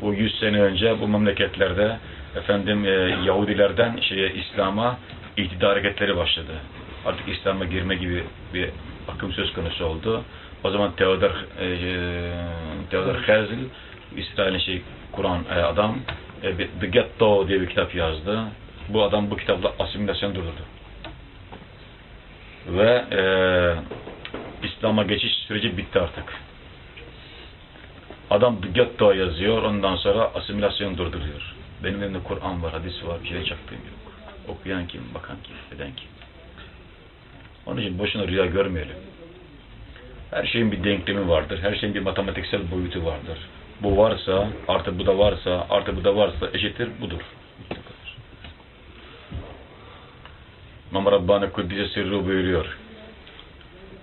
bu 100 sene önce bu memleketlerde efendim e, Yahudilerden şeye İslam'a iktidar hareketleri başladı. Artık İslam'a girme gibi bir akım söz konusu oldu. O zaman Theodor e, Theodor Herzl İsrail'in şey Kur'an e, adam e, The Ghetto diye bir kitap yazdı. Bu adam bu kitapla asimilasyon durdurdu. Ve e, İslam'a geçiş süreci bitti artık. Adam Ghetto yazıyor, ondan sonra asimilasyon durduruyor. Benim elimde Kur'an var, hadis var, bir şey çaktığım yok. Okuyan kim, bakan kim, eden kim? Onun için boşuna rüya görmeyelim. Her şeyin bir denklemi vardır. Her şeyin bir matematiksel boyutu vardır. Bu varsa, artı bu da varsa, artı bu da varsa eşittir budur. İmam Rabbani Kuddise Sirru buyuruyor.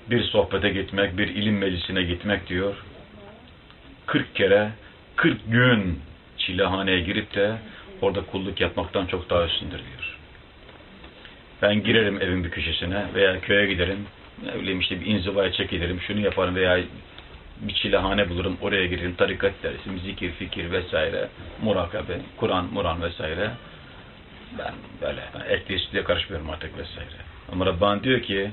Bir sohbete gitmek, bir ilim meclisine gitmek diyor. 40 kere, 40 gün çilehaneye girip de orada kulluk yapmaktan çok daha üstündür diyor. Ben girerim evin bir köşesine veya köye giderim. Ne bileyim işte bir inzivaya çekilirim, şunu yaparım veya bir çilehane bulurum, oraya girerim, tarikat dersim, zikir, fikir vesaire, murakabe, Kur'an, Muran vesaire. Ben böyle etliye sütlüye karışmıyorum artık vesaire. Ama Rabbani diyor ki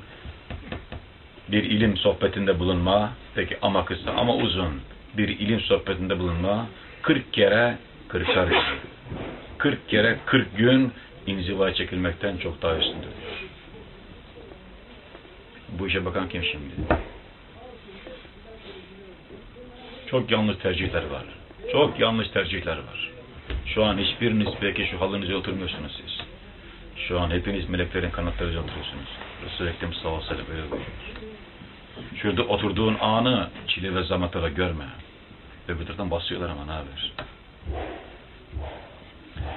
bir ilim sohbetinde bulunma, peki ama kısa ama uzun bir ilim sohbetinde bulunma 40 kere 40 40 kere 40 gün inzivaya çekilmekten çok daha üstündür. Bu işe bakan kim şimdi? Çok yanlış tercihler var. Çok yanlış tercihler var. Şu an hiçbiriniz belki şu halınıza oturmuyorsunuz siz. Şu an hepiniz meleklerin kanatlarıyla oturuyorsunuz. Resul-i Ekrem sallallahu aleyhi ve sellem Şurada oturduğun anı çile ve zamatara görme. Öbür taraftan basıyorlar ama ne haber?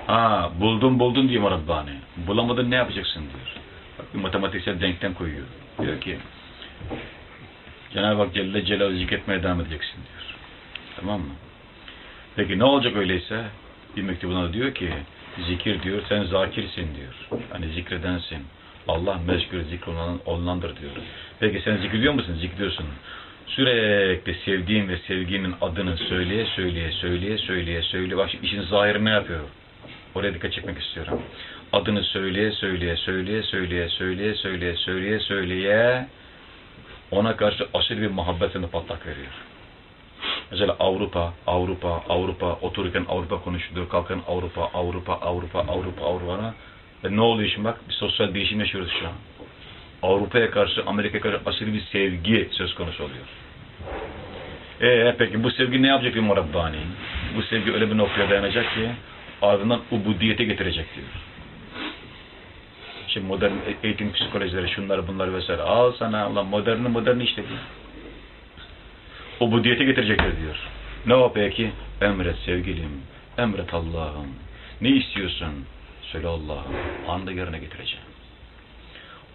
Ha buldun buldun diyor Rabbani. Bulamadın ne yapacaksın diyor. Bak bir matematiksel denklem koyuyor. Diyor ki Cenab-ı Hak Celle Celaluhu zikretmeye devam edeceksin diyor. Tamam mı? Peki ne olacak öyleyse? Bir mektubuna diyor ki zikir diyor sen zakirsin diyor. Hani zikredensin. Allah mezkür zikrolunan olunandır diyor. Peki sen zikrediyor musun? Zikriyorsun. Sürekli sevdiğin ve sevginin adını söyleye söyleye söyleye söyleye söyleye. Bak işin zahiri ne yapıyor? Oraya dikkat çekmek istiyorum. Adını söyleye söyleye söyleye söyleye söyleye söyleye söyleye söyleye ona karşı aşırı bir muhabbetini patlak veriyor. Mesela Avrupa, Avrupa, Avrupa, otururken Avrupa konuşuluyor, kalkan Avrupa, Avrupa, Avrupa, Avrupa, Avrupa. Ve ne oluyor şimdi bak, bir sosyal değişim yaşıyoruz şu an. Avrupa'ya karşı, Amerika'ya karşı aşırı bir sevgi söz konusu oluyor. Ee peki bu sevgi ne yapacak bir Rabbani? Bu sevgi öyle bir noktaya dayanacak ki ardından ubudiyete getirecek diyor. Şimdi modern eğitim psikolojileri şunlar bunlar vesaire. Al sana Allah moderni moderni işte diyor. Ubudiyete getirecekler diyor. Ne o peki? Emret sevgilim. Emret Allah'ım. Ne istiyorsun? Söyle Allah'ım. Anda yerine getireceğim.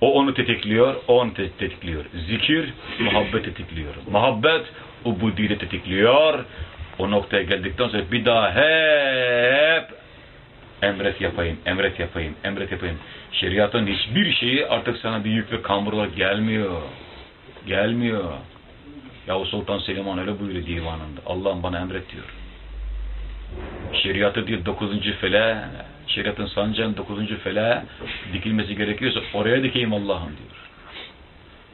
O onu tetikliyor, o onu tetikliyor. Zikir, muhabbet tetikliyor. Muhabbet, ubudiyeti tetikliyor. O noktaya geldikten sonra bir daha hep emret yapayım, emret yapayım, emret yapayım. Şeriatın hiçbir şeyi artık sana bir yük ve kambur olarak gelmiyor. Gelmiyor. Yahu Sultan Süleyman öyle buyuruyor divanında. Allah'ım bana emret diyor. Şeriatı diyor dokuzuncu fele, şeriatın sancağın dokuzuncu fele dikilmesi gerekiyorsa oraya dikeyim Allah'ım diyor.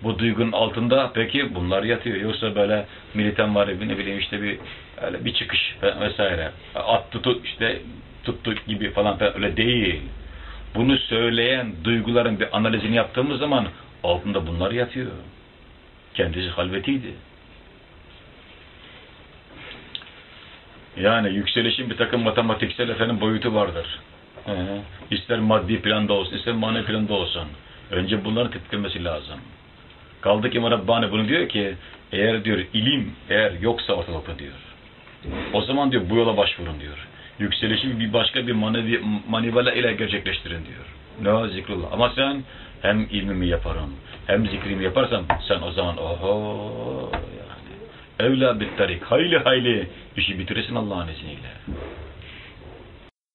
Bu duygunun altında peki bunlar yatıyor. Yoksa böyle militan var ne bileyim işte bir öyle bir çıkış vesaire. At tutu işte tuttu gibi falan öyle değil. Bunu söyleyen duyguların bir analizini yaptığımız zaman altında bunlar yatıyor. Kendisi halvetiydi. Yani yükselişin bir takım matematiksel efendim boyutu vardır. Ee, ister maddi planda olsun, ister manevi planda olsun. Önce bunların tetiklenmesi lazım. Kaldı ki Rabbani bunu diyor ki, eğer diyor ilim eğer yoksa ortalıkta diyor. O zaman diyor bu yola başvurun diyor. Yükselişi bir başka bir manevi, manivela ile gerçekleştirin diyor. Ne o zikrullah. Ama sen hem ilmimi yaparım, hem zikrimi yaparsam sen o zaman oho evla bit tarik hayli hayli işi bitirirsin Allah'ın izniyle.